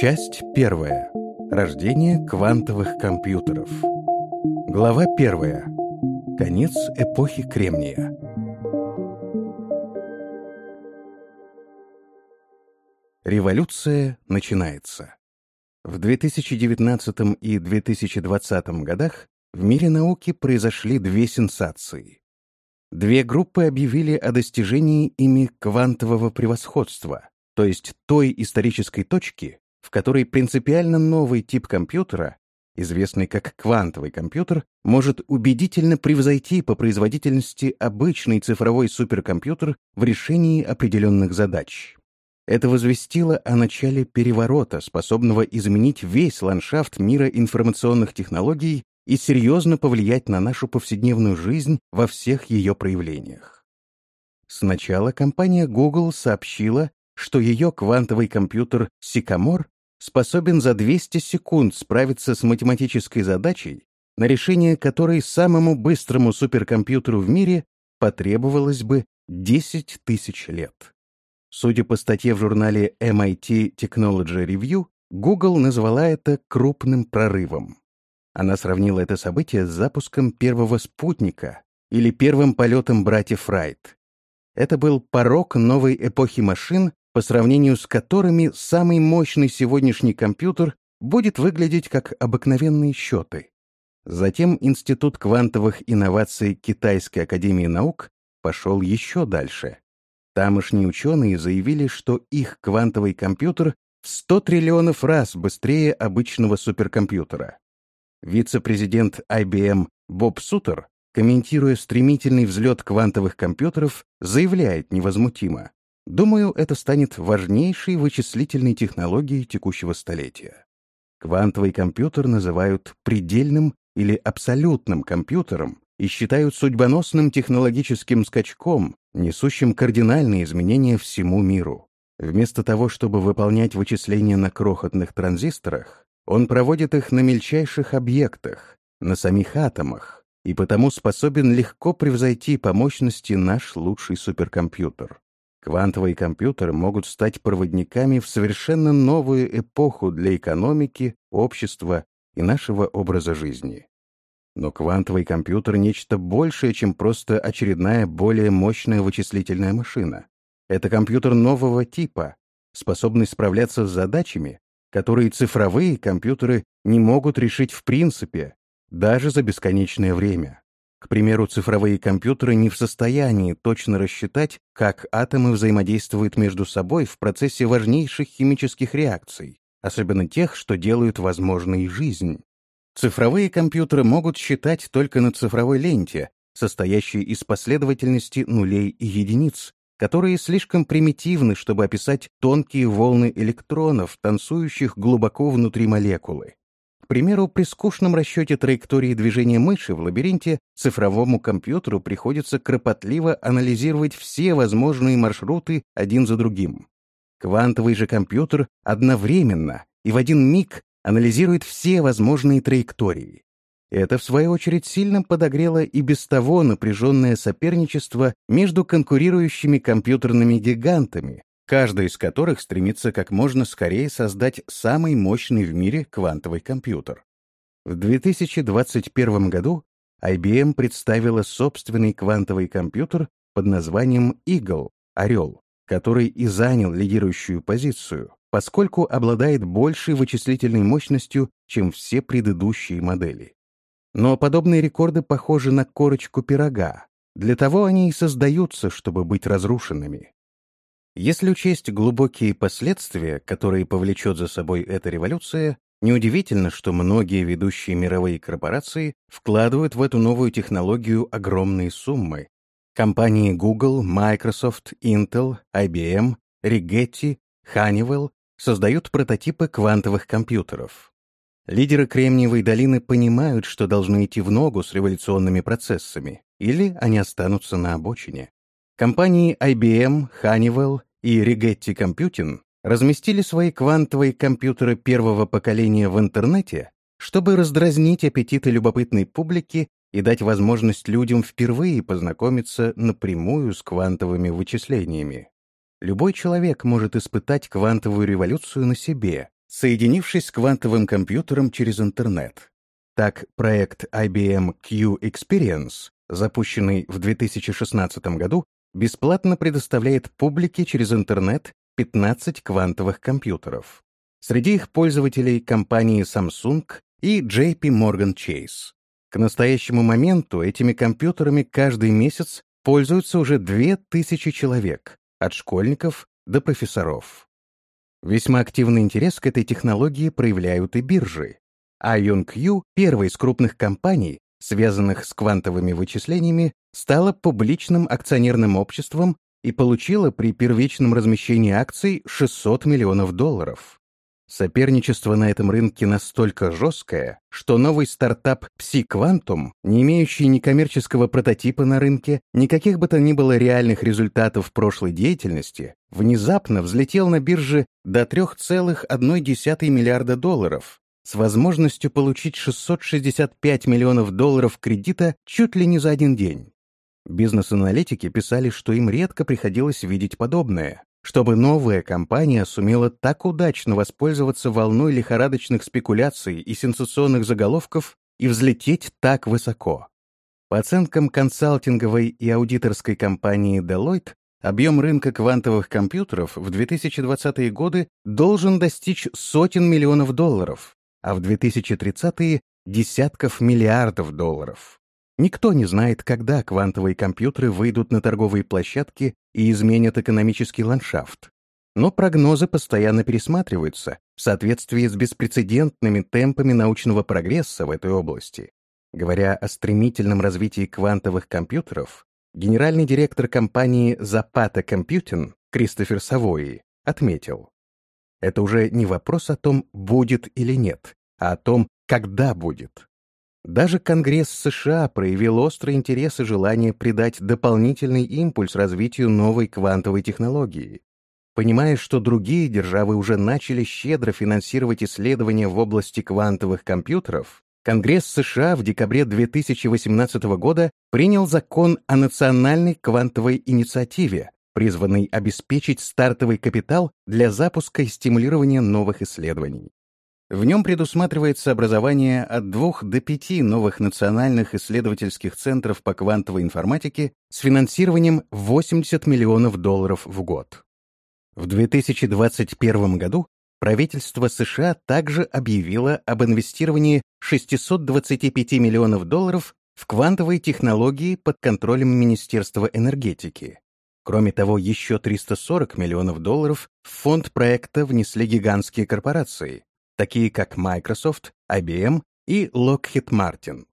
Часть первая. Рождение квантовых компьютеров. Глава первая. Конец эпохи Кремния. Революция начинается. В 2019 и 2020 годах в мире науки произошли две сенсации. Две группы объявили о достижении ими квантового превосходства, то есть той исторической точки, в которой принципиально новый тип компьютера, известный как квантовый компьютер, может убедительно превзойти по производительности обычный цифровой суперкомпьютер в решении определенных задач. Это возвестило о начале переворота, способного изменить весь ландшафт мира информационных технологий и серьезно повлиять на нашу повседневную жизнь во всех ее проявлениях. Сначала компания Google сообщила, что ее квантовый компьютер Sycamore способен за 200 секунд справиться с математической задачей, на решение которой самому быстрому суперкомпьютеру в мире потребовалось бы 10 тысяч лет. Судя по статье в журнале MIT Technology Review, Google назвала это крупным прорывом. Она сравнила это событие с запуском первого спутника или первым полетом братьев Райт. Это был порог новой эпохи машин, по сравнению с которыми самый мощный сегодняшний компьютер будет выглядеть как обыкновенные счеты. Затем Институт квантовых инноваций Китайской академии наук пошел еще дальше. Тамошние ученые заявили, что их квантовый компьютер в 100 триллионов раз быстрее обычного суперкомпьютера. Вице-президент IBM Боб Сутер, комментируя стремительный взлет квантовых компьютеров, заявляет невозмутимо. Думаю, это станет важнейшей вычислительной технологией текущего столетия. Квантовый компьютер называют предельным или абсолютным компьютером и считают судьбоносным технологическим скачком, несущим кардинальные изменения всему миру. Вместо того, чтобы выполнять вычисления на крохотных транзисторах, он проводит их на мельчайших объектах, на самих атомах, и потому способен легко превзойти по мощности наш лучший суперкомпьютер. Квантовые компьютеры могут стать проводниками в совершенно новую эпоху для экономики, общества и нашего образа жизни. Но квантовый компьютер — нечто большее, чем просто очередная более мощная вычислительная машина. Это компьютер нового типа, способный справляться с задачами, которые цифровые компьютеры не могут решить в принципе, даже за бесконечное время. К примеру, цифровые компьютеры не в состоянии точно рассчитать, как атомы взаимодействуют между собой в процессе важнейших химических реакций, особенно тех, что делают возможной жизнь. Цифровые компьютеры могут считать только на цифровой ленте, состоящей из последовательности нулей и единиц, которые слишком примитивны, чтобы описать тонкие волны электронов, танцующих глубоко внутри молекулы примеру, при скучном расчете траектории движения мыши в лабиринте цифровому компьютеру приходится кропотливо анализировать все возможные маршруты один за другим. Квантовый же компьютер одновременно и в один миг анализирует все возможные траектории. Это, в свою очередь, сильно подогрело и без того напряженное соперничество между конкурирующими компьютерными гигантами, каждый из которых стремится как можно скорее создать самый мощный в мире квантовый компьютер. В 2021 году IBM представила собственный квантовый компьютер под названием Eagle — Орел, который и занял лидирующую позицию, поскольку обладает большей вычислительной мощностью, чем все предыдущие модели. Но подобные рекорды похожи на корочку пирога. Для того они и создаются, чтобы быть разрушенными. Если учесть глубокие последствия, которые повлечет за собой эта революция, неудивительно, что многие ведущие мировые корпорации вкладывают в эту новую технологию огромные суммы. Компании Google, Microsoft, Intel, IBM, Rigetti, Honeywell создают прототипы квантовых компьютеров. Лидеры Кремниевой долины понимают, что должны идти в ногу с революционными процессами, или они останутся на обочине. Компании IBM, Honeywell и Rigetti Computing разместили свои квантовые компьютеры первого поколения в интернете, чтобы раздразнить аппетиты любопытной публики и дать возможность людям впервые познакомиться напрямую с квантовыми вычислениями. Любой человек может испытать квантовую революцию на себе, соединившись с квантовым компьютером через интернет. Так, проект IBM Q Experience, запущенный в 2016 году, бесплатно предоставляет публике через интернет 15 квантовых компьютеров. Среди их пользователей компании Samsung и JP Morgan Chase. К настоящему моменту этими компьютерами каждый месяц пользуются уже 2000 человек, от школьников до профессоров. Весьма активный интерес к этой технологии проявляют и биржи. IonQ, первой из крупных компаний, связанных с квантовыми вычислениями, стала публичным акционерным обществом и получила при первичном размещении акций 600 миллионов долларов. Соперничество на этом рынке настолько жесткое, что новый стартап Psi-Quantum, не имеющий ни коммерческого прототипа на рынке, никаких бы то ни было реальных результатов прошлой деятельности, внезапно взлетел на бирже до 3,1 миллиарда долларов с возможностью получить 665 миллионов долларов кредита чуть ли не за один день. Бизнес-аналитики писали, что им редко приходилось видеть подобное чтобы новая компания сумела так удачно воспользоваться волной лихорадочных спекуляций и сенсационных заголовков и взлететь так высоко. По оценкам консалтинговой и аудиторской компании Deloitte, объем рынка квантовых компьютеров в 2020-е годы должен достичь сотен миллионов долларов, а в 2030-е — десятков миллиардов долларов. Никто не знает, когда квантовые компьютеры выйдут на торговые площадки и изменят экономический ландшафт. Но прогнозы постоянно пересматриваются в соответствии с беспрецедентными темпами научного прогресса в этой области. Говоря о стремительном развитии квантовых компьютеров, генеральный директор компании Zapata Computing Кристофер Савои отметил, это уже не вопрос о том, будет или нет, а о том, когда будет. Даже Конгресс США проявил острый интерес и желание придать дополнительный импульс развитию новой квантовой технологии. Понимая, что другие державы уже начали щедро финансировать исследования в области квантовых компьютеров, Конгресс США в декабре 2018 года принял закон о национальной квантовой инициативе, призванный обеспечить стартовый капитал для запуска и стимулирования новых исследований. В нем предусматривается образование от двух до пяти новых национальных исследовательских центров по квантовой информатике с финансированием 80 миллионов долларов в год. В 2021 году правительство США также объявило об инвестировании 625 миллионов долларов в квантовые технологии под контролем Министерства энергетики. Кроме того, еще 340 миллионов долларов в фонд проекта внесли гигантские корпорации, такие как Microsoft, IBM и Lockheed Martin.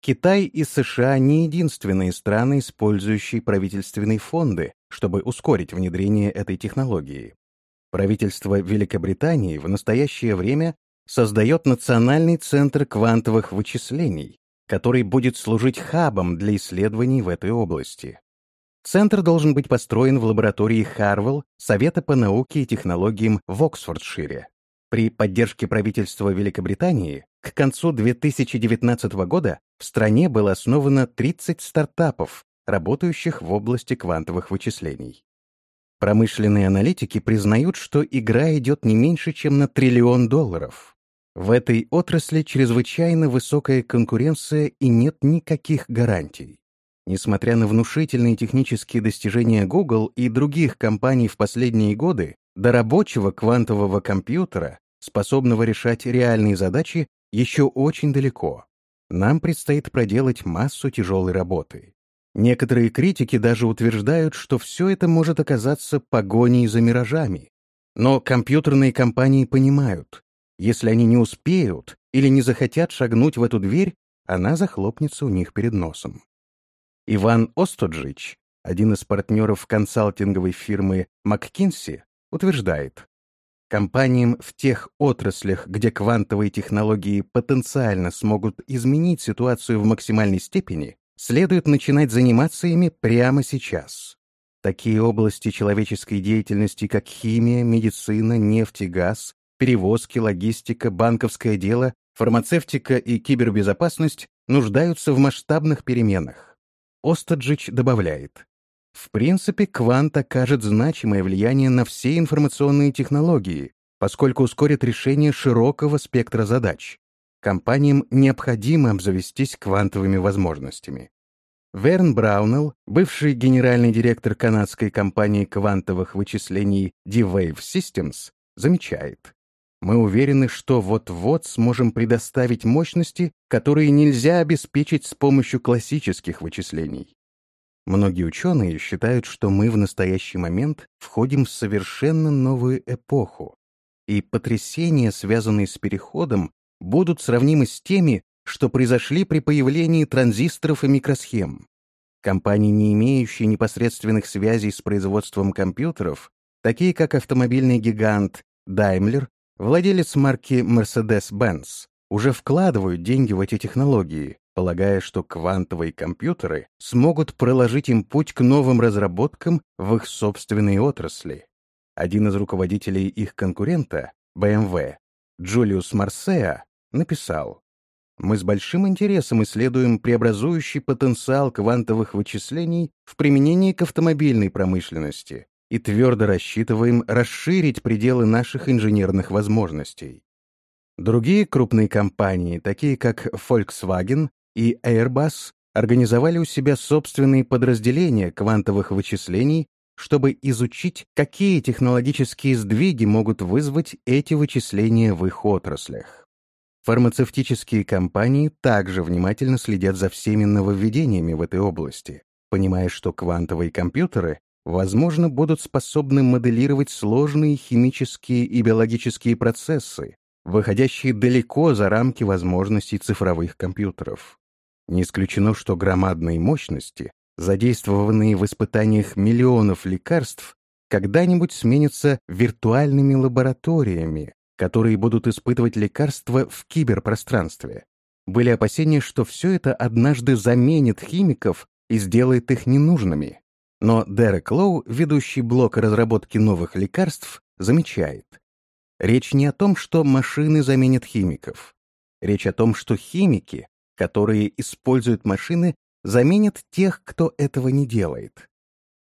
Китай и США не единственные страны, использующие правительственные фонды, чтобы ускорить внедрение этой технологии. Правительство Великобритании в настоящее время создает Национальный центр квантовых вычислений, который будет служить хабом для исследований в этой области. Центр должен быть построен в лаборатории Харвелл Совета по науке и технологиям в Оксфордшире. При поддержке правительства Великобритании к концу 2019 года в стране было основано 30 стартапов, работающих в области квантовых вычислений. Промышленные аналитики признают, что игра идет не меньше, чем на триллион долларов. В этой отрасли чрезвычайно высокая конкуренция и нет никаких гарантий. Несмотря на внушительные технические достижения Google и других компаний в последние годы, до рабочего квантового компьютера способного решать реальные задачи, еще очень далеко. Нам предстоит проделать массу тяжелой работы. Некоторые критики даже утверждают, что все это может оказаться погоней за миражами. Но компьютерные компании понимают, если они не успеют или не захотят шагнуть в эту дверь, она захлопнется у них перед носом. Иван Остоджич, один из партнеров консалтинговой фирмы McKinsey, утверждает, Компаниям в тех отраслях, где квантовые технологии потенциально смогут изменить ситуацию в максимальной степени, следует начинать заниматься ими прямо сейчас. Такие области человеческой деятельности, как химия, медицина, нефть и газ, перевозки, логистика, банковское дело, фармацевтика и кибербезопасность нуждаются в масштабных переменах. Остаджич добавляет, в принципе, квант окажет значимое влияние на все информационные технологии, поскольку ускорит решение широкого спектра задач. Компаниям необходимо обзавестись квантовыми возможностями. Верн Браунелл, бывший генеральный директор канадской компании квантовых вычислений D-Wave Systems, замечает, мы уверены, что вот-вот сможем предоставить мощности, которые нельзя обеспечить с помощью классических вычислений. Многие ученые считают, что мы в настоящий момент входим в совершенно новую эпоху, и потрясения, связанные с переходом, будут сравнимы с теми, что произошли при появлении транзисторов и микросхем. Компании, не имеющие непосредственных связей с производством компьютеров, такие как автомобильный гигант Daimler, владелец марки Mercedes-Benz, уже вкладывают деньги в эти технологии, полагая, что квантовые компьютеры смогут проложить им путь к новым разработкам в их собственной отрасли. Один из руководителей их конкурента, BMW, Джулиус Марсеа, написал, «Мы с большим интересом исследуем преобразующий потенциал квантовых вычислений в применении к автомобильной промышленности и твердо рассчитываем расширить пределы наших инженерных возможностей. Другие крупные компании, такие как Volkswagen и Airbus, организовали у себя собственные подразделения квантовых вычислений, чтобы изучить, какие технологические сдвиги могут вызвать эти вычисления в их отраслях. Фармацевтические компании также внимательно следят за всеми нововведениями в этой области, понимая, что квантовые компьютеры возможно, будут способны моделировать сложные химические и биологические процессы, выходящие далеко за рамки возможностей цифровых компьютеров. Не исключено, что громадные мощности, задействованные в испытаниях миллионов лекарств, когда-нибудь сменятся виртуальными лабораториями, которые будут испытывать лекарства в киберпространстве. Были опасения, что все это однажды заменит химиков и сделает их ненужными. Но Дерек Лоу, ведущий блок разработки новых лекарств, замечает, речь не о том, что машины заменят химиков. Речь о том, что химики, которые используют машины, заменят тех, кто этого не делает.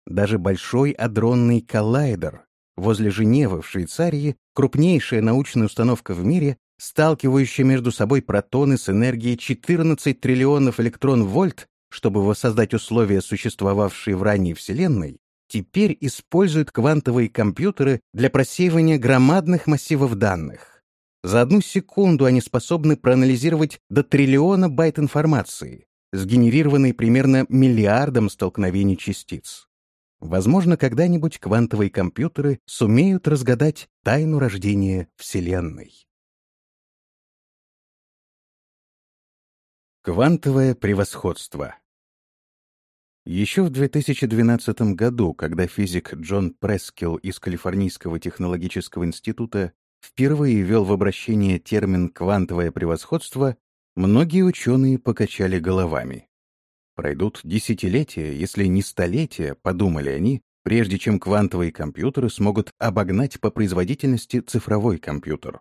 Даже Большой адронный коллайдер возле Женевы в Швейцарии, крупнейшая научная установка в мире, сталкивающая между собой протоны с энергией 14 триллионов электрон-вольт, чтобы воссоздать условия, существовавшие в ранней Вселенной, теперь используют квантовые компьютеры для просеивания громадных массивов данных. За одну секунду они способны проанализировать до триллиона байт информации, сгенерированной примерно миллиардом столкновений частиц. Возможно, когда-нибудь квантовые компьютеры сумеют разгадать тайну рождения Вселенной. Квантовое превосходство Еще в 2012 году, когда физик Джон Прескилл из Калифорнийского технологического института впервые ввел в обращение термин «квантовое превосходство», многие ученые покачали головами. Пройдут десятилетия, если не столетия, подумали они, прежде чем квантовые компьютеры смогут обогнать по производительности цифровой компьютер.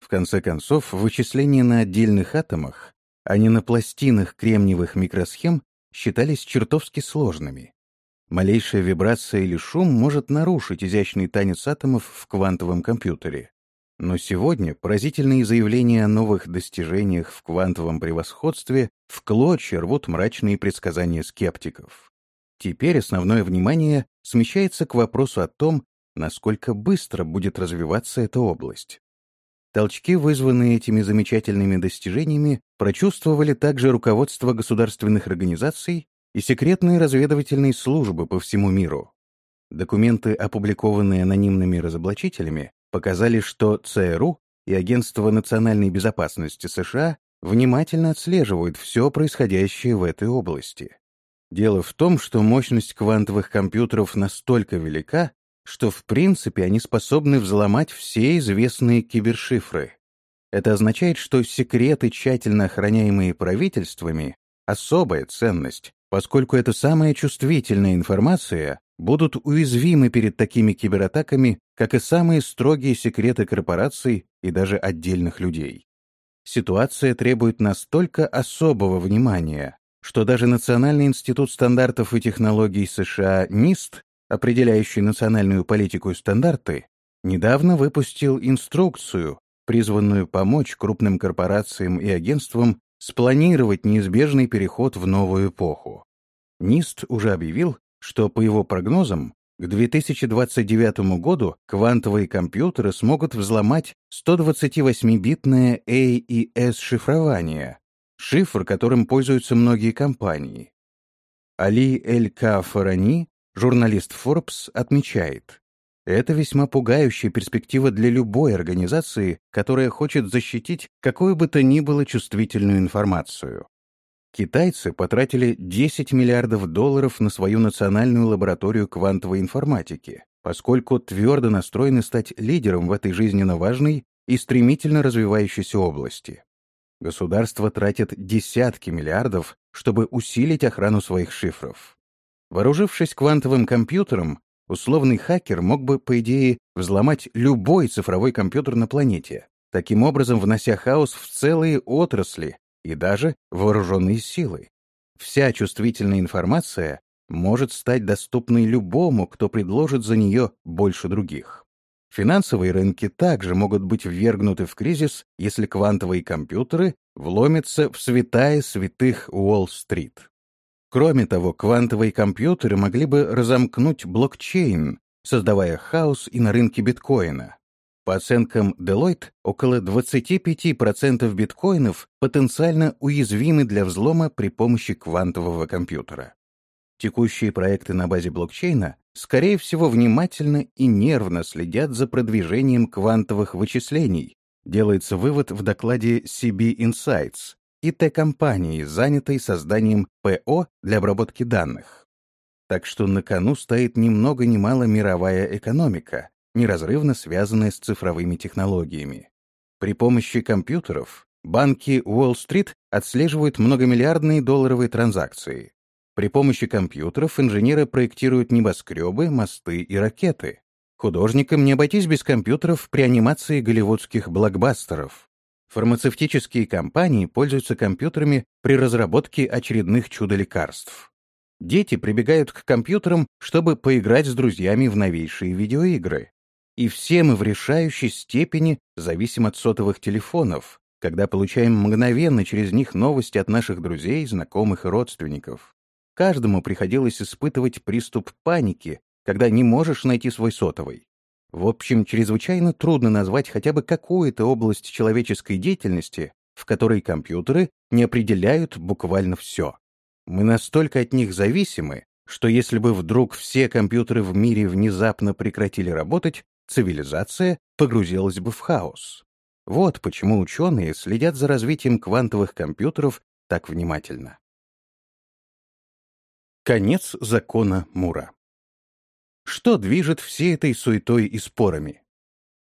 В конце концов, вычисления на отдельных атомах а не на пластинах кремниевых микросхем, считались чертовски сложными. Малейшая вибрация или шум может нарушить изящный танец атомов в квантовом компьютере. Но сегодня поразительные заявления о новых достижениях в квантовом превосходстве в клочья рвут мрачные предсказания скептиков. Теперь основное внимание смещается к вопросу о том, насколько быстро будет развиваться эта область. Толчки, вызванные этими замечательными достижениями, прочувствовали также руководство государственных организаций и секретные разведывательные службы по всему миру. Документы, опубликованные анонимными разоблачителями, показали, что ЦРУ и Агентство национальной безопасности США внимательно отслеживают все происходящее в этой области. Дело в том, что мощность квантовых компьютеров настолько велика, что в принципе они способны взломать все известные кибершифры. Это означает, что секреты, тщательно охраняемые правительствами, особая ценность, поскольку это самая чувствительная информация, будут уязвимы перед такими кибератаками, как и самые строгие секреты корпораций и даже отдельных людей. Ситуация требует настолько особого внимания, что даже Национальный институт стандартов и технологий США НИСТ определяющий национальную политику и стандарты, недавно выпустил инструкцию, призванную помочь крупным корпорациям и агентствам спланировать неизбежный переход в новую эпоху. НИСТ уже объявил, что, по его прогнозам, к 2029 году квантовые компьютеры смогут взломать 128-битное AES-шифрование, шифр, которым пользуются многие компании. Али Эль-Ка Фарани, журналист Forbes, отмечает, это весьма пугающая перспектива для любой организации, которая хочет защитить какую бы то ни было чувствительную информацию. Китайцы потратили 10 миллиардов долларов на свою национальную лабораторию квантовой информатики, поскольку твердо настроены стать лидером в этой жизненно важной и стремительно развивающейся области. Государства тратят десятки миллиардов, чтобы усилить охрану своих шифров. Вооружившись квантовым компьютером, условный хакер мог бы, по идее, взломать любой цифровой компьютер на планете, таким образом внося хаос в целые отрасли и даже вооруженные силы. Вся чувствительная информация может стать доступной любому, кто предложит за нее больше других. Финансовые рынки также могут быть ввергнуты в кризис, если квантовые компьютеры вломятся в святая святых Уолл-стрит. Кроме того, квантовые компьютеры могли бы разомкнуть блокчейн, создавая хаос и на рынке биткоина. По оценкам Deloitte, около 25% биткоинов потенциально уязвимы для взлома при помощи квантового компьютера. Текущие проекты на базе блокчейна, скорее всего, внимательно и нервно следят за продвижением квантовых вычислений, делается вывод в докладе CB Insights, ИТ-компании, занятой созданием ПО для обработки данных. Так что на кону стоит ни много ни мало мировая экономика, неразрывно связанная с цифровыми технологиями. При помощи компьютеров банки Уолл-стрит отслеживают многомиллиардные долларовые транзакции. При помощи компьютеров инженеры проектируют небоскребы, мосты и ракеты. Художникам не обойтись без компьютеров при анимации голливудских блокбастеров. Фармацевтические компании пользуются компьютерами при разработке очередных чудо-лекарств. Дети прибегают к компьютерам, чтобы поиграть с друзьями в новейшие видеоигры. И все мы в решающей степени зависим от сотовых телефонов, когда получаем мгновенно через них новости от наших друзей, знакомых и родственников. Каждому приходилось испытывать приступ паники, когда не можешь найти свой сотовый. В общем, чрезвычайно трудно назвать хотя бы какую-то область человеческой деятельности, в которой компьютеры не определяют буквально все. Мы настолько от них зависимы, что если бы вдруг все компьютеры в мире внезапно прекратили работать, цивилизация погрузилась бы в хаос. Вот почему ученые следят за развитием квантовых компьютеров так внимательно. Конец закона Мура. Что движет всей этой суетой и спорами?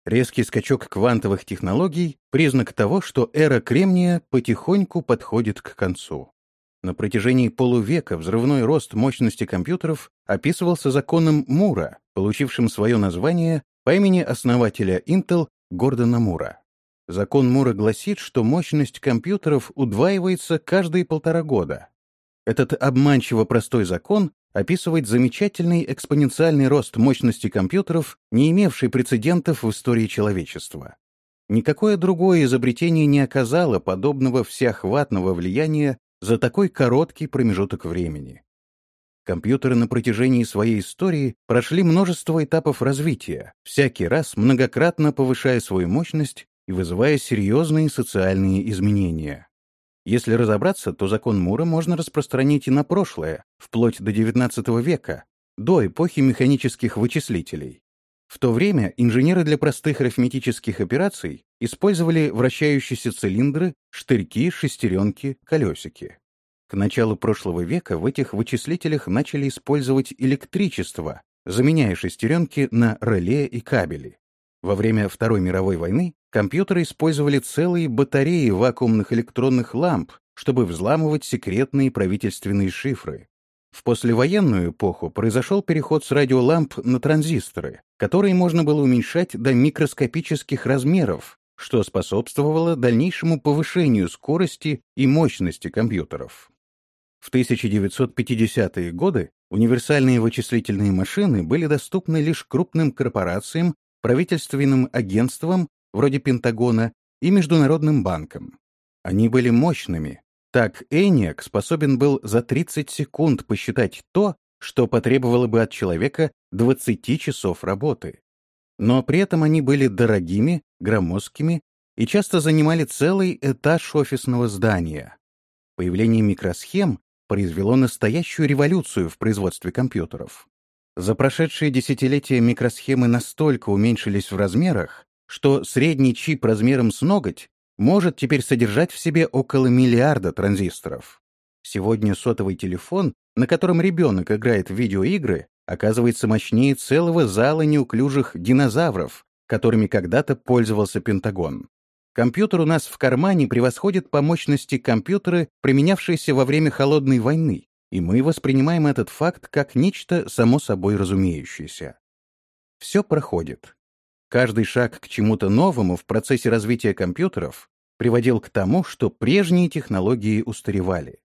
Резкий скачок квантовых технологий — признак того, что эра кремния потихоньку подходит к концу. На протяжении полувека взрывной рост мощности компьютеров описывался законом Мура, получившим свое название по имени основателя Intel Гордона Мура. Закон Мура гласит, что мощность компьютеров удваивается каждые полтора года. Этот обманчиво простой закон описывает замечательный экспоненциальный рост мощности компьютеров, не имевший прецедентов в истории человечества. Никакое другое изобретение не оказало подобного всеохватного влияния за такой короткий промежуток времени. Компьютеры на протяжении своей истории прошли множество этапов развития, всякий раз многократно повышая свою мощность и вызывая серьезные социальные изменения. Если разобраться, то закон Мура можно распространить и на прошлое, вплоть до XIX века, до эпохи механических вычислителей. В то время инженеры для простых арифметических операций использовали вращающиеся цилиндры, штырьки, шестеренки, колесики. К началу прошлого века в этих вычислителях начали использовать электричество, заменяя шестеренки на реле и кабели. Во время Второй мировой войны компьютеры использовали целые батареи вакуумных электронных ламп, чтобы взламывать секретные правительственные шифры. В послевоенную эпоху произошел переход с радиоламп на транзисторы, которые можно было уменьшать до микроскопических размеров, что способствовало дальнейшему повышению скорости и мощности компьютеров. В 1950-е годы универсальные вычислительные машины были доступны лишь крупным корпорациям правительственным агентствам, вроде Пентагона, и Международным банком. Они были мощными. Так ENIAC способен был за 30 секунд посчитать то, что потребовало бы от человека 20 часов работы. Но при этом они были дорогими, громоздкими и часто занимали целый этаж офисного здания. Появление микросхем произвело настоящую революцию в производстве компьютеров. За прошедшие десятилетия микросхемы настолько уменьшились в размерах, что средний чип размером с ноготь может теперь содержать в себе около миллиарда транзисторов. Сегодня сотовый телефон, на котором ребенок играет в видеоигры, оказывается мощнее целого зала неуклюжих динозавров, которыми когда-то пользовался Пентагон. Компьютер у нас в кармане превосходит по мощности компьютеры, применявшиеся во время Холодной войны, и мы воспринимаем этот факт как нечто само собой разумеющееся. Все проходит. Каждый шаг к чему-то новому в процессе развития компьютеров приводил к тому, что прежние технологии устаревали.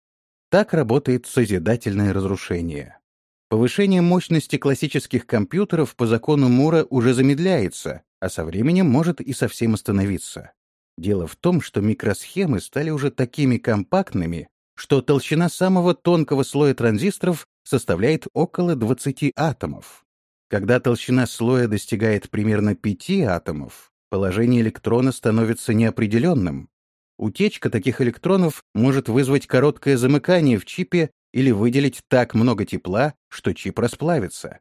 Так работает созидательное разрушение. Повышение мощности классических компьютеров по закону Мура уже замедляется, а со временем может и совсем остановиться. Дело в том, что микросхемы стали уже такими компактными, что толщина самого тонкого слоя транзисторов составляет около 20 атомов. Когда толщина слоя достигает примерно 5 атомов, положение электрона становится неопределенным. Утечка таких электронов может вызвать короткое замыкание в чипе или выделить так много тепла, что чип расплавится.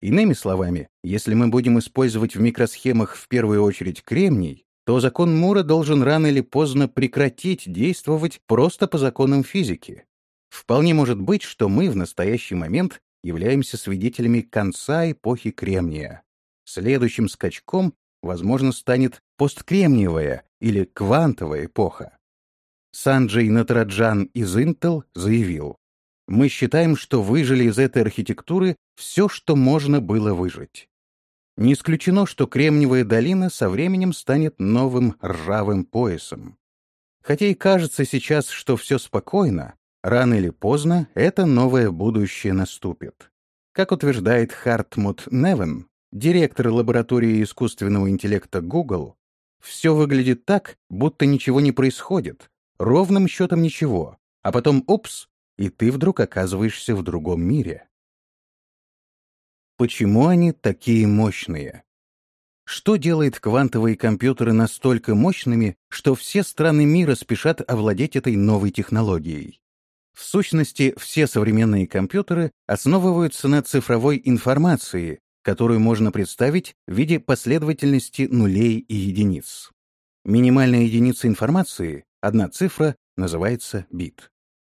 Иными словами, если мы будем использовать в микросхемах в первую очередь кремний, то закон Мура должен рано или поздно прекратить действовать просто по законам физики. Вполне может быть, что мы в настоящий момент являемся свидетелями конца эпохи кремния. Следующим скачком, возможно, станет посткремниевая или квантовая эпоха. Санджей Натраджан из Intel заявил, «Мы считаем, что выжили из этой архитектуры все, что можно было выжить. Не исключено, что Кремниевая долина со временем станет новым ржавым поясом. Хотя и кажется сейчас, что все спокойно, рано или поздно это новое будущее наступит. Как утверждает Хартмут Невен, директор лаборатории искусственного интеллекта Google, все выглядит так, будто ничего не происходит, ровным счетом ничего, а потом — упс, и ты вдруг оказываешься в другом мире. Почему они такие мощные? Что делает квантовые компьютеры настолько мощными, что все страны мира спешат овладеть этой новой технологией? В сущности, все современные компьютеры основываются на цифровой информации, которую можно представить в виде последовательности нулей и единиц. Минимальная единица информации, одна цифра, называется бит.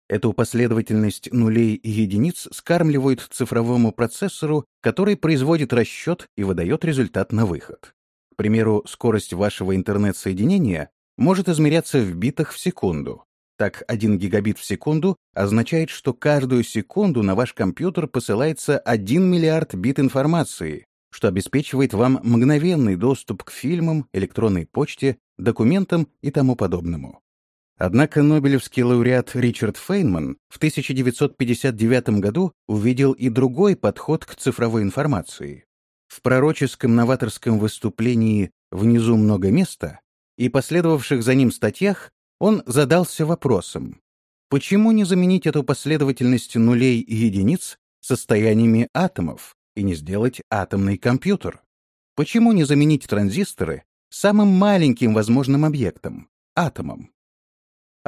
Эту последовательность нулей и единиц скармливают цифровому процессору, который производит расчет и выдает результат на выход. К примеру, скорость вашего интернет-соединения может измеряться в битах в секунду. Так, 1 гигабит в секунду означает, что каждую секунду на ваш компьютер посылается 1 миллиард бит информации, что обеспечивает вам мгновенный доступ к фильмам, электронной почте, документам и тому подобному. Однако Нобелевский лауреат Ричард Фейнман в 1959 году увидел и другой подход к цифровой информации. В пророческом новаторском выступлении «Внизу много места» и последовавших за ним статьях он задался вопросом, почему не заменить эту последовательность нулей и единиц состояниями атомов и не сделать атомный компьютер? Почему не заменить транзисторы самым маленьким возможным объектом — атомом?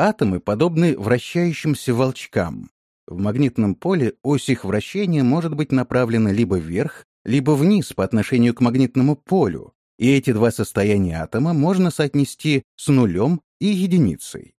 Атомы подобны вращающимся волчкам. В магнитном поле ось их вращения может быть направлена либо вверх, либо вниз по отношению к магнитному полю, и эти два состояния атома можно соотнести с нулем и единицей.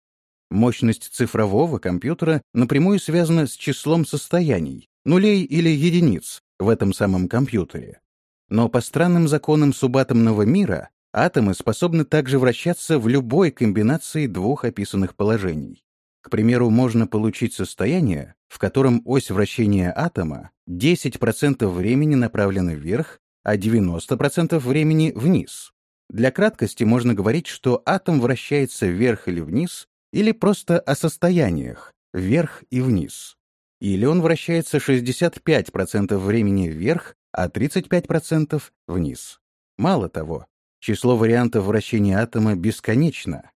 Мощность цифрового компьютера напрямую связана с числом состояний, нулей или единиц, в этом самом компьютере. Но по странным законам субатомного мира Атомы способны также вращаться в любой комбинации двух описанных положений. К примеру, можно получить состояние, в котором ось вращения атома 10% времени направлена вверх, а 90% времени вниз. Для краткости можно говорить, что атом вращается вверх или вниз, или просто о состояниях вверх и вниз. Или он вращается 65% времени вверх, а 35% вниз. Мало того, число вариантов вращения атома бесконечно.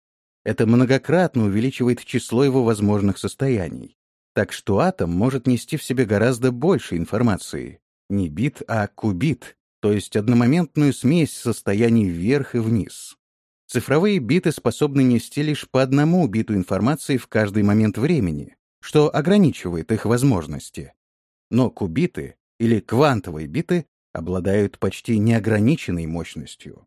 Это многократно увеличивает число его возможных состояний. Так что атом может нести в себе гораздо больше информации. Не бит, а кубит, то есть одномоментную смесь состояний вверх и вниз. Цифровые биты способны нести лишь по одному биту информации в каждый момент времени, что ограничивает их возможности. Но кубиты или квантовые биты обладают почти неограниченной мощностью.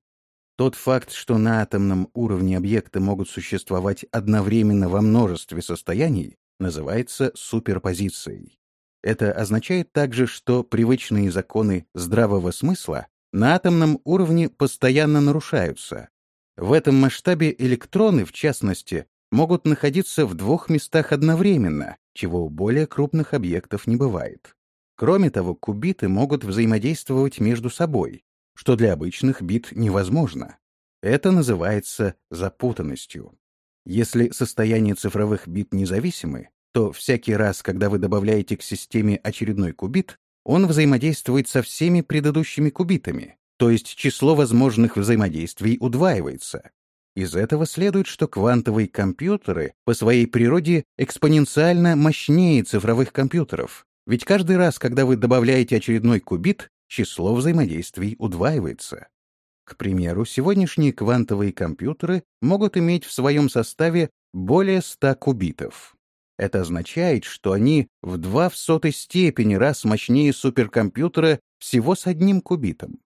Тот факт, что на атомном уровне объекты могут существовать одновременно во множестве состояний, называется суперпозицией. Это означает также, что привычные законы здравого смысла на атомном уровне постоянно нарушаются. В этом масштабе электроны, в частности, могут находиться в двух местах одновременно, чего у более крупных объектов не бывает. Кроме того, кубиты могут взаимодействовать между собой, что для обычных бит невозможно. Это называется запутанностью. Если состояние цифровых бит независимы, то всякий раз, когда вы добавляете к системе очередной кубит, он взаимодействует со всеми предыдущими кубитами, то есть число возможных взаимодействий удваивается. Из этого следует, что квантовые компьютеры по своей природе экспоненциально мощнее цифровых компьютеров, ведь каждый раз, когда вы добавляете очередной кубит, число взаимодействий удваивается. К примеру, сегодняшние квантовые компьютеры могут иметь в своем составе более 100 кубитов. Это означает, что они в 2 в сотой степени раз мощнее суперкомпьютера всего с одним кубитом.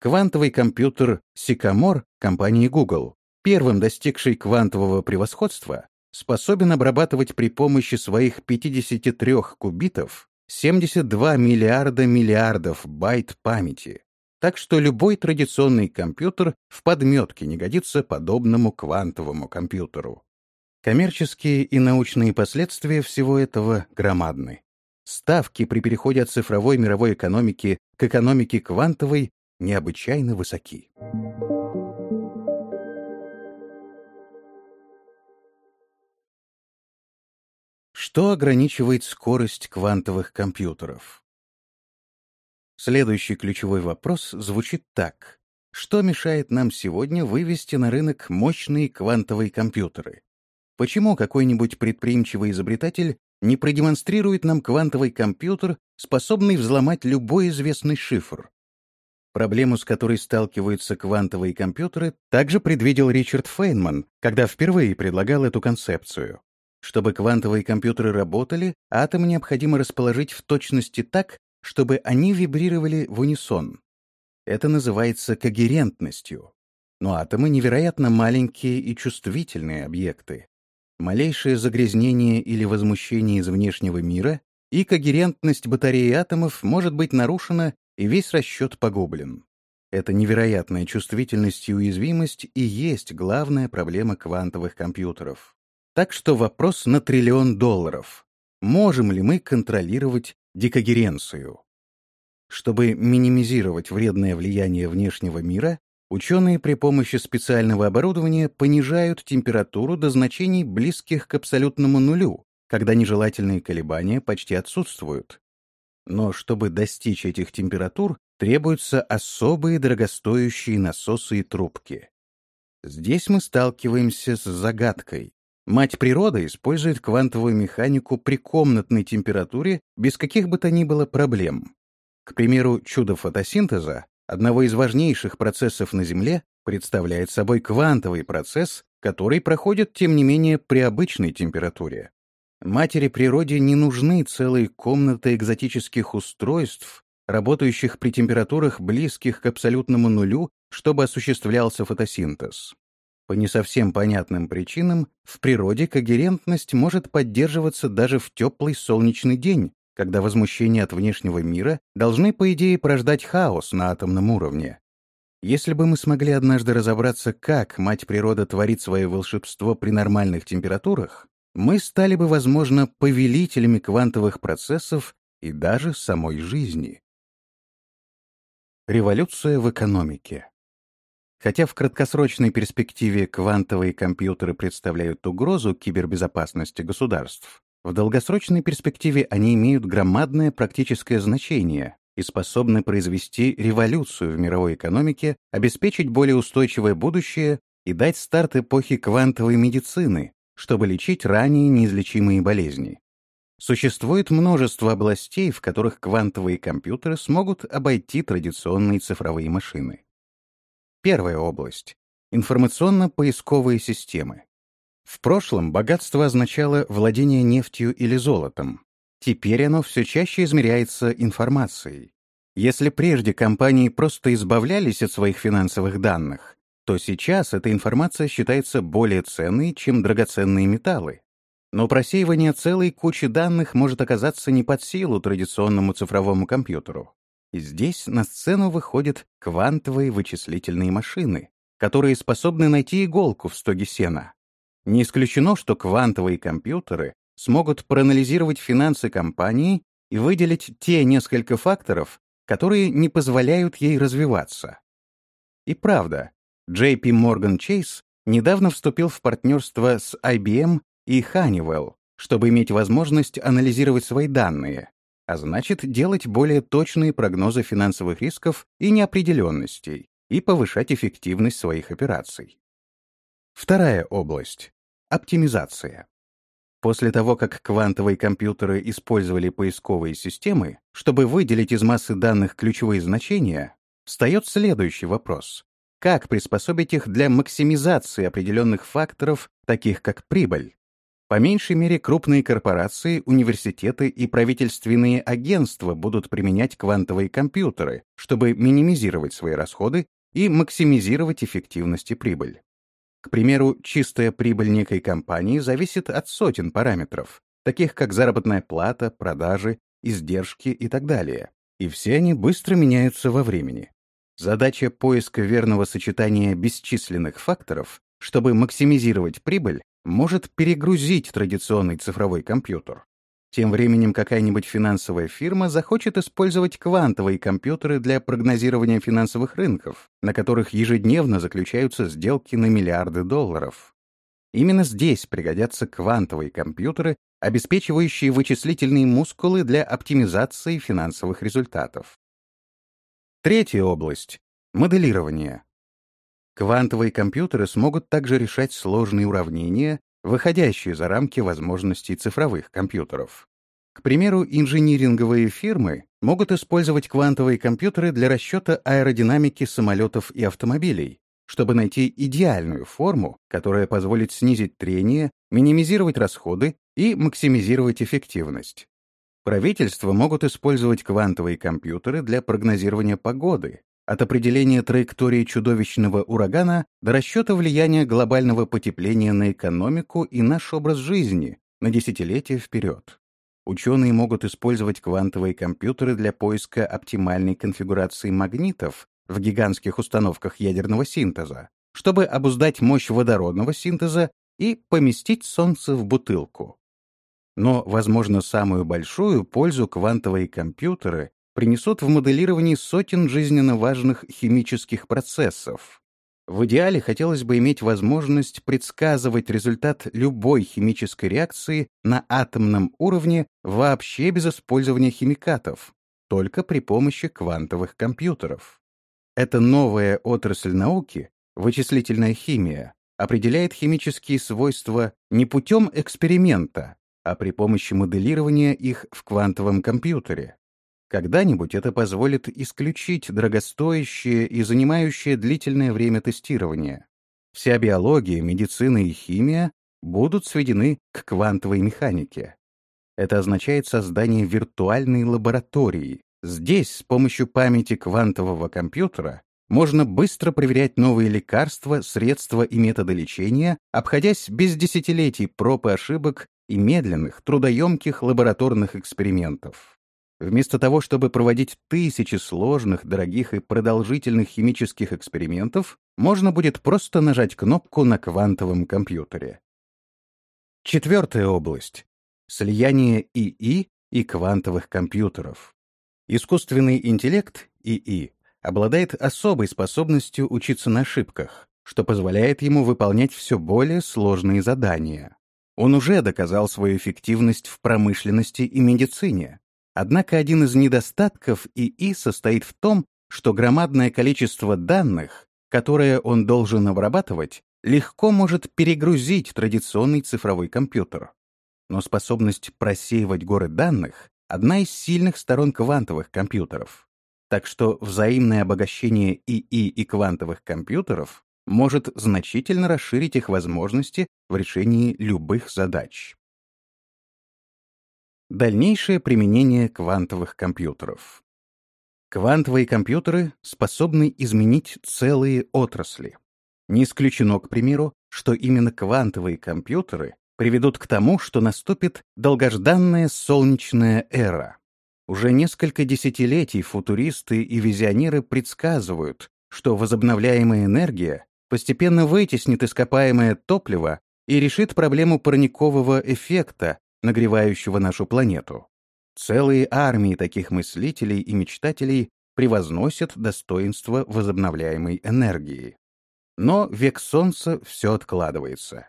Квантовый компьютер Sycamore компании Google, первым достигший квантового превосходства, способен обрабатывать при помощи своих 53 кубитов 72 миллиарда миллиардов байт памяти. Так что любой традиционный компьютер в подметке не годится подобному квантовому компьютеру. Коммерческие и научные последствия всего этого громадны. Ставки при переходе от цифровой мировой экономики к экономике квантовой необычайно высоки. Что ограничивает скорость квантовых компьютеров? Следующий ключевой вопрос звучит так. Что мешает нам сегодня вывести на рынок мощные квантовые компьютеры? Почему какой-нибудь предприимчивый изобретатель не продемонстрирует нам квантовый компьютер, способный взломать любой известный шифр? Проблему, с которой сталкиваются квантовые компьютеры, также предвидел Ричард Фейнман, когда впервые предлагал эту концепцию. Чтобы квантовые компьютеры работали, атомы необходимо расположить в точности так, чтобы они вибрировали в унисон. Это называется когерентностью. Но атомы невероятно маленькие и чувствительные объекты. Малейшее загрязнение или возмущение из внешнего мира, и когерентность батареи атомов может быть нарушена, и весь расчет погублен. Эта невероятная чувствительность и уязвимость и есть главная проблема квантовых компьютеров. Так что вопрос на триллион долларов. Можем ли мы контролировать декогеренцию? Чтобы минимизировать вредное влияние внешнего мира, ученые при помощи специального оборудования понижают температуру до значений близких к абсолютному нулю, когда нежелательные колебания почти отсутствуют. Но чтобы достичь этих температур, требуются особые дорогостоящие насосы и трубки. Здесь мы сталкиваемся с загадкой. Мать природа использует квантовую механику при комнатной температуре без каких бы то ни было проблем. К примеру, чудо фотосинтеза, одного из важнейших процессов на Земле, представляет собой квантовый процесс, который проходит, тем не менее, при обычной температуре. Матери природе не нужны целые комнаты экзотических устройств, работающих при температурах, близких к абсолютному нулю, чтобы осуществлялся фотосинтез. По не совсем понятным причинам в природе когерентность может поддерживаться даже в теплый солнечный день, когда возмущения от внешнего мира должны, по идее, порождать хаос на атомном уровне. Если бы мы смогли однажды разобраться, как мать природа творит свое волшебство при нормальных температурах, мы стали бы, возможно, повелителями квантовых процессов и даже самой жизни. Революция в экономике Хотя в краткосрочной перспективе квантовые компьютеры представляют угрозу кибербезопасности государств, в долгосрочной перспективе они имеют громадное практическое значение и способны произвести революцию в мировой экономике, обеспечить более устойчивое будущее и дать старт эпохе квантовой медицины, чтобы лечить ранее неизлечимые болезни. Существует множество областей, в которых квантовые компьютеры смогут обойти традиционные цифровые машины. Первая область — информационно-поисковые системы. В прошлом богатство означало владение нефтью или золотом. Теперь оно все чаще измеряется информацией. Если прежде компании просто избавлялись от своих финансовых данных, то сейчас эта информация считается более ценной, чем драгоценные металлы. Но просеивание целой кучи данных может оказаться не под силу традиционному цифровому компьютеру. Здесь на сцену выходят квантовые вычислительные машины, которые способны найти иголку в стоге сена. Не исключено, что квантовые компьютеры смогут проанализировать финансы компании и выделить те несколько факторов, которые не позволяют ей развиваться. И правда, JP Morgan Chase недавно вступил в партнерство с IBM и Honeywell, чтобы иметь возможность анализировать свои данные, а значит, делать более точные прогнозы финансовых рисков и неопределенностей и повышать эффективность своих операций. Вторая область — оптимизация. После того, как квантовые компьютеры использовали поисковые системы, чтобы выделить из массы данных ключевые значения, встает следующий вопрос. Как приспособить их для максимизации определенных факторов, таких как прибыль? По меньшей мере, крупные корпорации, университеты и правительственные агентства будут применять квантовые компьютеры, чтобы минимизировать свои расходы и максимизировать эффективность и прибыль. К примеру, чистая прибыль некой компании зависит от сотен параметров, таких как заработная плата, продажи, издержки и так далее. И все они быстро меняются во времени. Задача поиска верного сочетания бесчисленных факторов, чтобы максимизировать прибыль, может перегрузить традиционный цифровой компьютер. Тем временем какая-нибудь финансовая фирма захочет использовать квантовые компьютеры для прогнозирования финансовых рынков, на которых ежедневно заключаются сделки на миллиарды долларов. Именно здесь пригодятся квантовые компьютеры, обеспечивающие вычислительные мускулы для оптимизации финансовых результатов. Третья область — моделирование. Квантовые компьютеры смогут также решать сложные уравнения, выходящие за рамки возможностей цифровых компьютеров. К примеру, инжиниринговые фирмы могут использовать квантовые компьютеры для расчета аэродинамики самолетов и автомобилей, чтобы найти идеальную форму, которая позволит снизить трение, минимизировать расходы и максимизировать эффективность. Правительства могут использовать квантовые компьютеры для прогнозирования погоды, от определения траектории чудовищного урагана до расчета влияния глобального потепления на экономику и наш образ жизни на десятилетия вперед. Ученые могут использовать квантовые компьютеры для поиска оптимальной конфигурации магнитов в гигантских установках ядерного синтеза, чтобы обуздать мощь водородного синтеза и поместить Солнце в бутылку. Но, возможно, самую большую пользу квантовые компьютеры принесут в моделировании сотен жизненно важных химических процессов. В идеале хотелось бы иметь возможность предсказывать результат любой химической реакции на атомном уровне вообще без использования химикатов, только при помощи квантовых компьютеров. Эта новая отрасль науки, вычислительная химия, определяет химические свойства не путем эксперимента, а при помощи моделирования их в квантовом компьютере. Когда-нибудь это позволит исключить дорогостоящее и занимающее длительное время тестирование. Вся биология, медицина и химия будут сведены к квантовой механике. Это означает создание виртуальной лаборатории. Здесь с помощью памяти квантового компьютера можно быстро проверять новые лекарства, средства и методы лечения, обходясь без десятилетий проб и ошибок и медленных, трудоемких лабораторных экспериментов. Вместо того, чтобы проводить тысячи сложных, дорогих и продолжительных химических экспериментов, можно будет просто нажать кнопку на квантовом компьютере. Четвертая область — слияние ИИ и квантовых компьютеров. Искусственный интеллект, ИИ, обладает особой способностью учиться на ошибках, что позволяет ему выполнять все более сложные задания. Он уже доказал свою эффективность в промышленности и медицине. Однако один из недостатков ИИ состоит в том, что громадное количество данных, которое он должен обрабатывать, легко может перегрузить традиционный цифровой компьютер. Но способность просеивать горы данных — одна из сильных сторон квантовых компьютеров. Так что взаимное обогащение ИИ и квантовых компьютеров может значительно расширить их возможности в решении любых задач. Дальнейшее применение квантовых компьютеров. Квантовые компьютеры способны изменить целые отрасли. Не исключено, к примеру, что именно квантовые компьютеры приведут к тому, что наступит долгожданная солнечная эра. Уже несколько десятилетий футуристы и визионеры предсказывают, что возобновляемая энергия постепенно вытеснит ископаемое топливо и решит проблему парникового эффекта, нагревающего нашу планету. Целые армии таких мыслителей и мечтателей превозносят достоинство возобновляемой энергии. Но век Солнца все откладывается.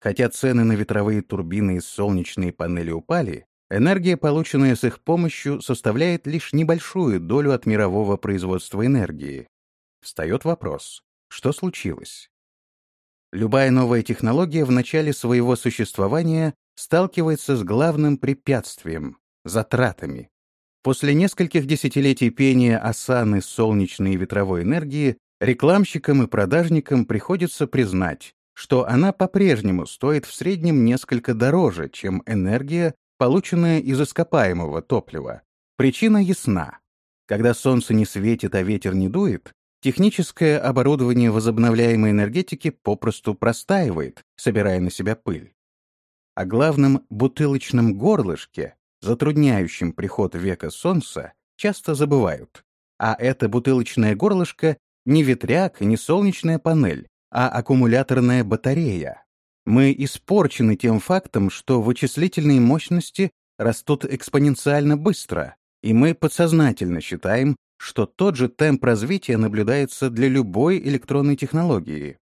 Хотя цены на ветровые турбины и солнечные панели упали, энергия, полученная с их помощью, составляет лишь небольшую долю от мирового производства энергии. Встает вопрос, что случилось? Любая новая технология в начале своего существования сталкивается с главным препятствием — затратами. После нескольких десятилетий пения осаны солнечной и ветровой энергии рекламщикам и продажникам приходится признать, что она по-прежнему стоит в среднем несколько дороже, чем энергия, полученная из ископаемого топлива. Причина ясна. Когда солнце не светит, а ветер не дует, техническое оборудование возобновляемой энергетики попросту простаивает, собирая на себя пыль. О главном бутылочном горлышке, затрудняющем приход века солнца, часто забывают. А это бутылочное горлышко не ветряк не солнечная панель, а аккумуляторная батарея. Мы испорчены тем фактом, что вычислительные мощности растут экспоненциально быстро, и мы подсознательно считаем, что тот же темп развития наблюдается для любой электронной технологии.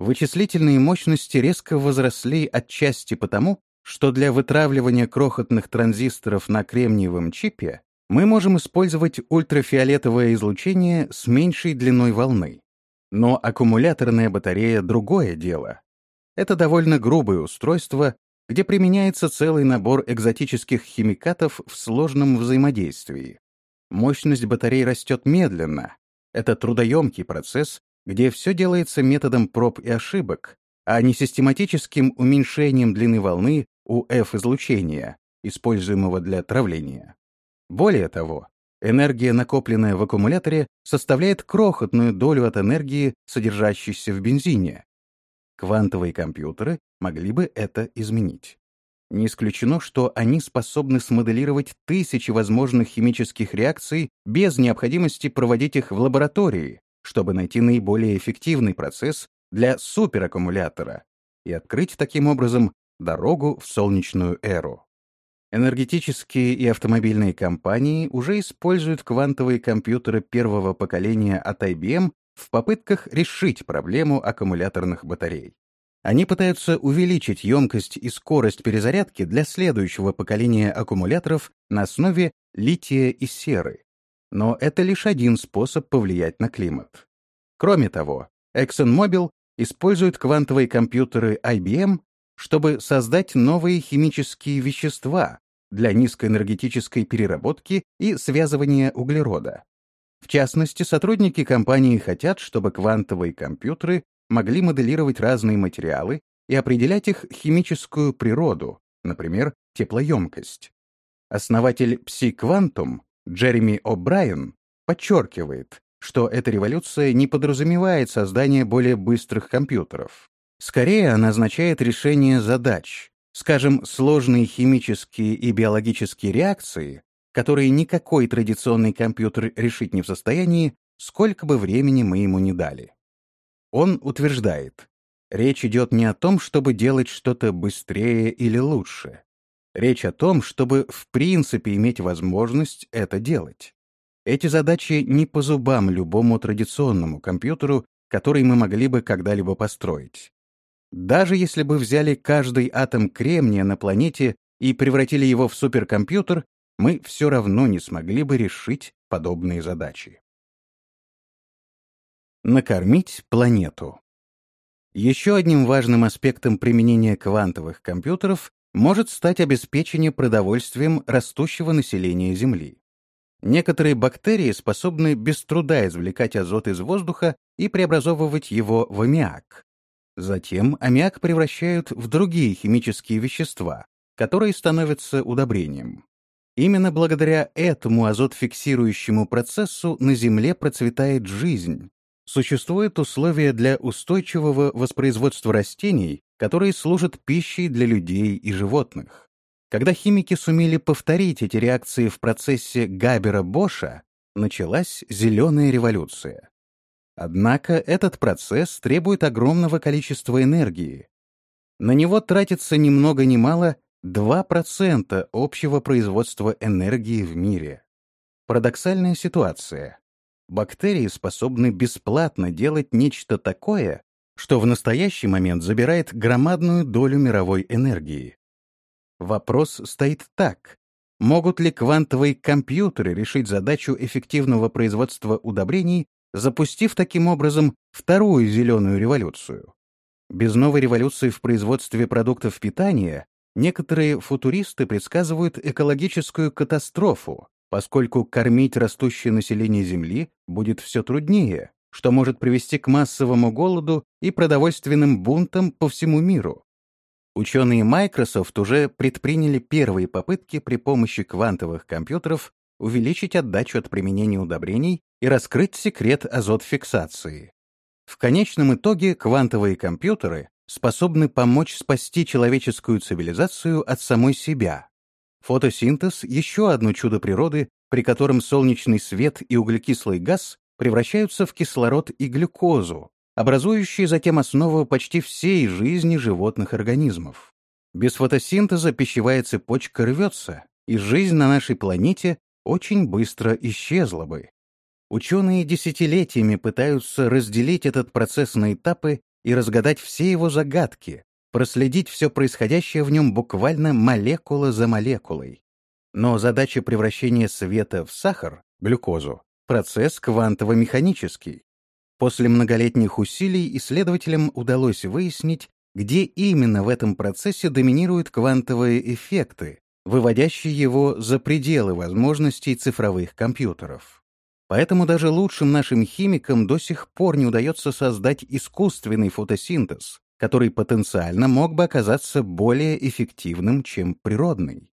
Вычислительные мощности резко возросли отчасти потому, что для вытравливания крохотных транзисторов на кремниевом чипе мы можем использовать ультрафиолетовое излучение с меньшей длиной волны. Но аккумуляторная батарея — другое дело. Это довольно грубое устройство, где применяется целый набор экзотических химикатов в сложном взаимодействии. Мощность батарей растет медленно. Это трудоемкий процесс, где все делается методом проб и ошибок, а не систематическим уменьшением длины волны у F-излучения, используемого для травления. Более того, Энергия, накопленная в аккумуляторе, составляет крохотную долю от энергии, содержащейся в бензине. Квантовые компьютеры могли бы это изменить. Не исключено, что они способны смоделировать тысячи возможных химических реакций без необходимости проводить их в лаборатории, чтобы найти наиболее эффективный процесс для супераккумулятора и открыть таким образом дорогу в солнечную эру. Энергетические и автомобильные компании уже используют квантовые компьютеры первого поколения от IBM в попытках решить проблему аккумуляторных батарей. Они пытаются увеличить емкость и скорость перезарядки для следующего поколения аккумуляторов на основе лития и серы. Но это лишь один способ повлиять на климат. Кроме того, ExxonMobil использует квантовые компьютеры IBM чтобы создать новые химические вещества для низкоэнергетической переработки и связывания углерода. В частности, сотрудники компании хотят, чтобы квантовые компьютеры могли моделировать разные материалы и определять их химическую природу, например, теплоемкость. Основатель Psi-Quantum Джереми О'Брайен подчеркивает, что эта революция не подразумевает создание более быстрых компьютеров. Скорее, она означает решение задач, скажем, сложные химические и биологические реакции, которые никакой традиционный компьютер решить не в состоянии, сколько бы времени мы ему не дали. Он утверждает, речь идет не о том, чтобы делать что-то быстрее или лучше. Речь о том, чтобы в принципе иметь возможность это делать. Эти задачи не по зубам любому традиционному компьютеру, который мы могли бы когда-либо построить. Даже если бы взяли каждый атом кремния на планете и превратили его в суперкомпьютер, мы все равно не смогли бы решить подобные задачи. Накормить планету. Еще одним важным аспектом применения квантовых компьютеров может стать обеспечение продовольствием растущего населения Земли. Некоторые бактерии способны без труда извлекать азот из воздуха и преобразовывать его в аммиак. Затем аммиак превращают в другие химические вещества, которые становятся удобрением. Именно благодаря этому азотфиксирующему процессу на Земле процветает жизнь. Существуют условия для устойчивого воспроизводства растений, которые служат пищей для людей и животных. Когда химики сумели повторить эти реакции в процессе Габера-Боша, началась зеленая революция. Однако этот процесс требует огромного количества энергии. На него тратится ни много ни мало 2% общего производства энергии в мире. Парадоксальная ситуация. Бактерии способны бесплатно делать нечто такое, что в настоящий момент забирает громадную долю мировой энергии. Вопрос стоит так. Могут ли квантовые компьютеры решить задачу эффективного производства удобрений, запустив таким образом вторую зеленую революцию? Без новой революции в производстве продуктов питания некоторые футуристы предсказывают экологическую катастрофу, поскольку кормить растущее население Земли будет все труднее, что может привести к массовому голоду и продовольственным бунтам по всему миру. Ученые Microsoft уже предприняли первые попытки при помощи квантовых компьютеров увеличить отдачу от применения удобрений и раскрыть секрет азотфиксации. В конечном итоге квантовые компьютеры способны помочь спасти человеческую цивилизацию от самой себя. Фотосинтез — еще одно чудо природы, при котором солнечный свет и углекислый газ превращаются в кислород и глюкозу, образующие затем основу почти всей жизни животных организмов. Без фотосинтеза пищевая цепочка рвется, и жизнь на нашей планете очень быстро исчезла бы. Ученые десятилетиями пытаются разделить этот процесс на этапы и разгадать все его загадки, проследить все происходящее в нем буквально молекула за молекулой. Но задача превращения света в сахар, глюкозу, Процесс квантово-механический. После многолетних усилий исследователям удалось выяснить, где именно в этом процессе доминируют квантовые эффекты, выводящие его за пределы возможностей цифровых компьютеров. Поэтому даже лучшим нашим химикам до сих пор не удается создать искусственный фотосинтез, который потенциально мог бы оказаться более эффективным, чем природный.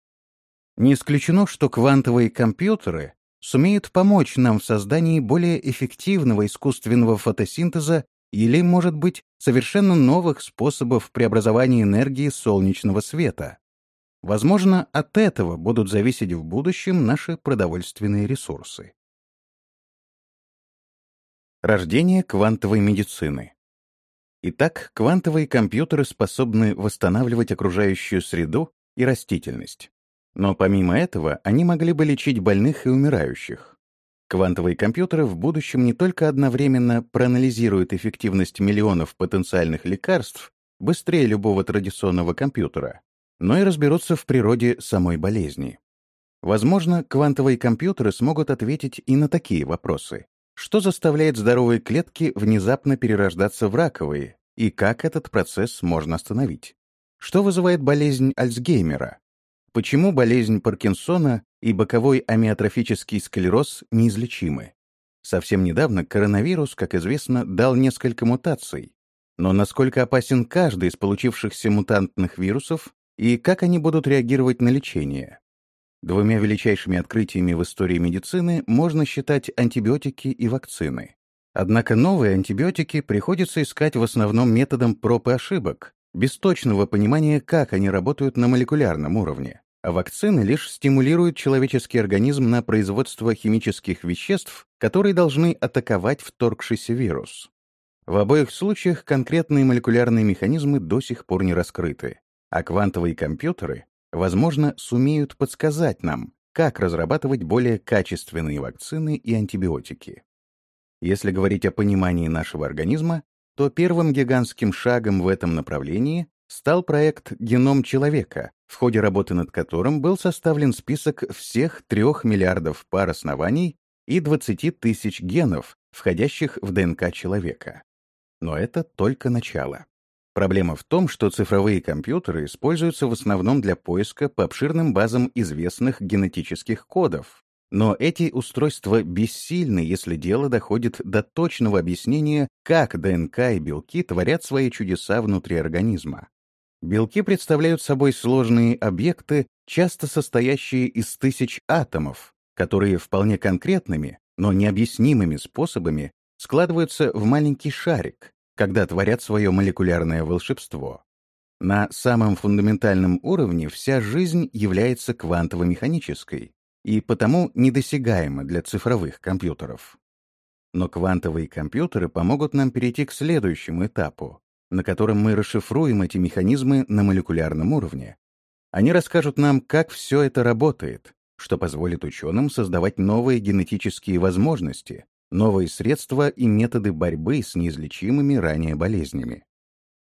Не исключено, что квантовые компьютеры сумеют помочь нам в создании более эффективного искусственного фотосинтеза или, может быть, совершенно новых способов преобразования энергии солнечного света. Возможно, от этого будут зависеть в будущем наши продовольственные ресурсы. Рождение квантовой медицины. Итак, квантовые компьютеры способны восстанавливать окружающую среду и растительность. Но помимо этого, они могли бы лечить больных и умирающих. Квантовые компьютеры в будущем не только одновременно проанализируют эффективность миллионов потенциальных лекарств быстрее любого традиционного компьютера, но и разберутся в природе самой болезни. Возможно, квантовые компьютеры смогут ответить и на такие вопросы. Что заставляет здоровые клетки внезапно перерождаться в раковые, и как этот процесс можно остановить? Что вызывает болезнь Альцгеймера? Почему болезнь Паркинсона и боковой амиотрофический склероз неизлечимы? Совсем недавно коронавирус, как известно, дал несколько мутаций. Но насколько опасен каждый из получившихся мутантных вирусов и как они будут реагировать на лечение? Двумя величайшими открытиями в истории медицины можно считать антибиотики и вакцины. Однако новые антибиотики приходится искать в основном методом проб и ошибок, без точного понимания, как они работают на молекулярном уровне а вакцины лишь стимулируют человеческий организм на производство химических веществ, которые должны атаковать вторгшийся вирус. В обоих случаях конкретные молекулярные механизмы до сих пор не раскрыты, а квантовые компьютеры, возможно, сумеют подсказать нам, как разрабатывать более качественные вакцины и антибиотики. Если говорить о понимании нашего организма, то первым гигантским шагом в этом направлении стал проект «Геном человека», в ходе работы над которым был составлен список всех трех миллиардов пар оснований и 20 тысяч генов, входящих в ДНК человека. Но это только начало. Проблема в том, что цифровые компьютеры используются в основном для поиска по обширным базам известных генетических кодов. Но эти устройства бессильны, если дело доходит до точного объяснения, как ДНК и белки творят свои чудеса внутри организма. Белки представляют собой сложные объекты, часто состоящие из тысяч атомов, которые вполне конкретными, но необъяснимыми способами складываются в маленький шарик, когда творят свое молекулярное волшебство. На самом фундаментальном уровне вся жизнь является квантово-механической и потому недосягаема для цифровых компьютеров. Но квантовые компьютеры помогут нам перейти к следующему этапу, на котором мы расшифруем эти механизмы на молекулярном уровне. Они расскажут нам, как все это работает, что позволит ученым создавать новые генетические возможности, новые средства и методы борьбы с неизлечимыми ранее болезнями.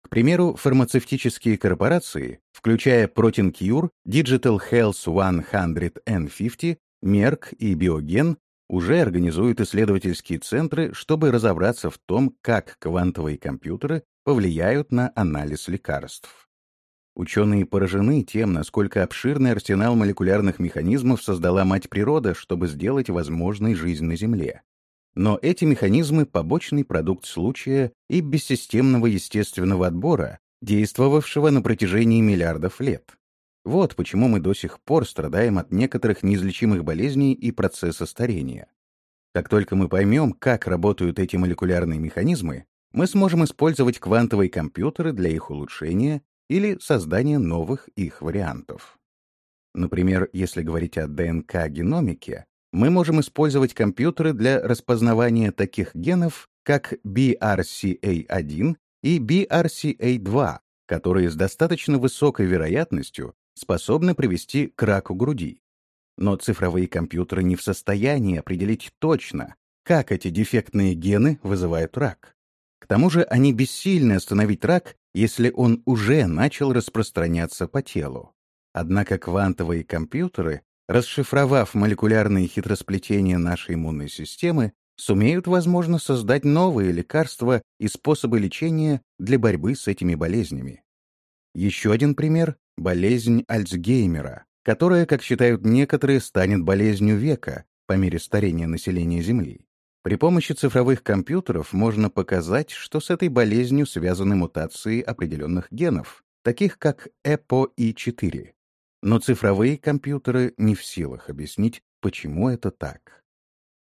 К примеру, фармацевтические корпорации, включая Protein Cure, Digital Health 150, Merck и Biogen, уже организуют исследовательские центры, чтобы разобраться в том, как квантовые компьютеры повлияют на анализ лекарств. Ученые поражены тем, насколько обширный арсенал молекулярных механизмов создала мать природа, чтобы сделать возможной жизнь на Земле. Но эти механизмы — побочный продукт случая и бессистемного естественного отбора, действовавшего на протяжении миллиардов лет. Вот почему мы до сих пор страдаем от некоторых неизлечимых болезней и процесса старения. Как только мы поймем, как работают эти молекулярные механизмы, мы сможем использовать квантовые компьютеры для их улучшения или создания новых их вариантов. Например, если говорить о ДНК-геномике, мы можем использовать компьютеры для распознавания таких генов, как BRCA1 и BRCA2, которые с достаточно высокой вероятностью способны привести к раку груди. Но цифровые компьютеры не в состоянии определить точно, как эти дефектные гены вызывают рак. К тому же они бессильны остановить рак, если он уже начал распространяться по телу. Однако квантовые компьютеры, расшифровав молекулярные хитросплетения нашей иммунной системы, сумеют, возможно, создать новые лекарства и способы лечения для борьбы с этими болезнями. Еще один пример — болезнь Альцгеймера, которая, как считают некоторые, станет болезнью века по мере старения населения Земли. При помощи цифровых компьютеров можно показать, что с этой болезнью связаны мутации определенных генов, таких как EPO-E4. Но цифровые компьютеры не в силах объяснить, почему это так.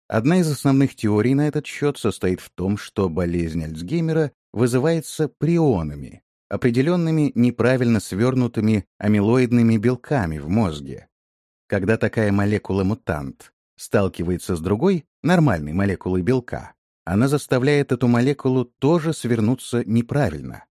Одна из основных теорий на этот счет состоит в том, что болезнь Альцгеймера вызывается прионами, определенными неправильно свернутыми амилоидными белками в мозге. Когда такая молекула-мутант сталкивается с другой, нормальной молекулой белка, она заставляет эту молекулу тоже свернуться неправильно.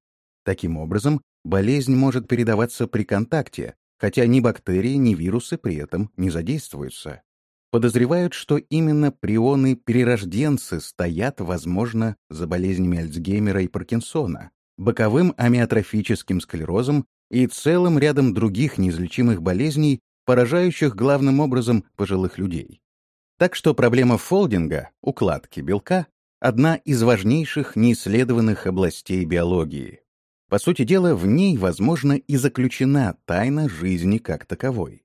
Таким образом, болезнь может передаваться при контакте, хотя ни бактерии, ни вирусы при этом не задействуются. Подозревают, что именно прионы-перерожденцы стоят, возможно, за болезнями Альцгеймера и Паркинсона, боковым амиотрофическим склерозом и целым рядом других неизлечимых болезней, поражающих главным образом пожилых людей. Так что проблема фолдинга, укладки белка, одна из важнейших неисследованных областей биологии. По сути дела, в ней, возможно, и заключена тайна жизни как таковой.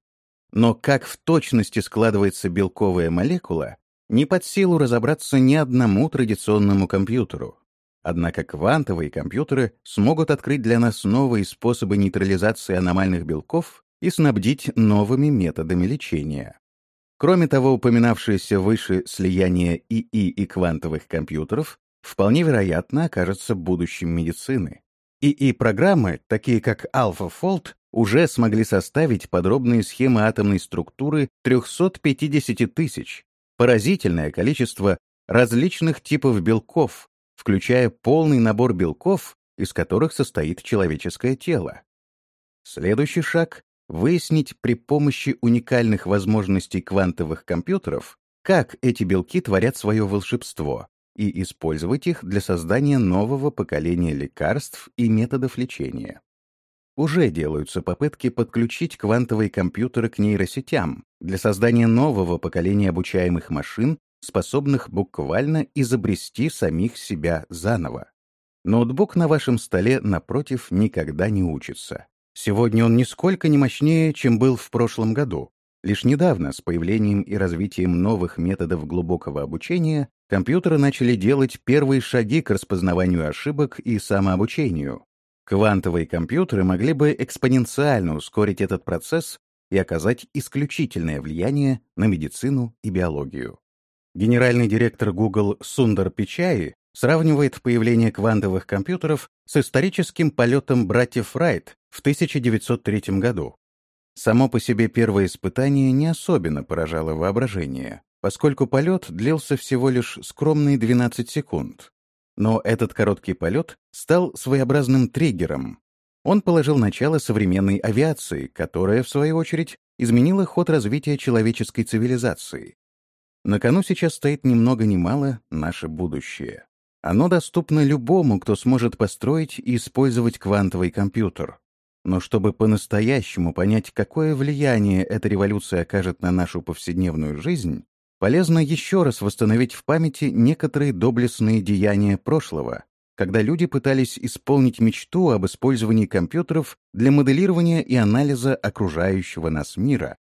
Но как в точности складывается белковая молекула, не под силу разобраться ни одному традиционному компьютеру. Однако квантовые компьютеры смогут открыть для нас новые способы нейтрализации аномальных белков и снабдить новыми методами лечения. Кроме того, упоминавшееся выше слияние ИИ и квантовых компьютеров вполне вероятно окажется будущим медицины. ИИ-программы, такие как AlphaFold, уже смогли составить подробные схемы атомной структуры 350 тысяч, поразительное количество различных типов белков, включая полный набор белков, из которых состоит человеческое тело. Следующий шаг выяснить при помощи уникальных возможностей квантовых компьютеров, как эти белки творят свое волшебство, и использовать их для создания нового поколения лекарств и методов лечения. уже делаются попытки подключить квантовые компьютеры к нейросетям для создания нового поколения обучаемых машин, способных буквально изобрести самих себя заново. Ноутбук на вашем столе, напротив, никогда не учится. Сегодня он нисколько не мощнее, чем был в прошлом году. Лишь недавно, с появлением и развитием новых методов глубокого обучения, компьютеры начали делать первые шаги к распознаванию ошибок и самообучению. Квантовые компьютеры могли бы экспоненциально ускорить этот процесс и оказать исключительное влияние на медицину и биологию. Генеральный директор Google Сундар Пичаи сравнивает появление квантовых компьютеров с историческим полетом братьев Райт в 1903 году. Само по себе первое испытание не особенно поражало воображение, поскольку полет длился всего лишь скромные 12 секунд. Но этот короткий полет стал своеобразным триггером. Он положил начало современной авиации, которая, в свою очередь, изменила ход развития человеческой цивилизации. На кону сейчас стоит ни много ни мало наше будущее. Оно доступно любому, кто сможет построить и использовать квантовый компьютер. Но чтобы по-настоящему понять, какое влияние эта революция окажет на нашу повседневную жизнь, полезно еще раз восстановить в памяти некоторые доблестные деяния прошлого, когда люди пытались исполнить мечту об использовании компьютеров для моделирования и анализа окружающего нас мира.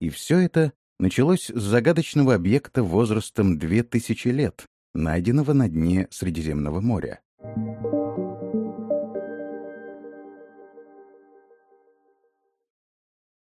И все это началось с загадочного объекта возрастом 2000 лет, найденного на дне Средиземного моря.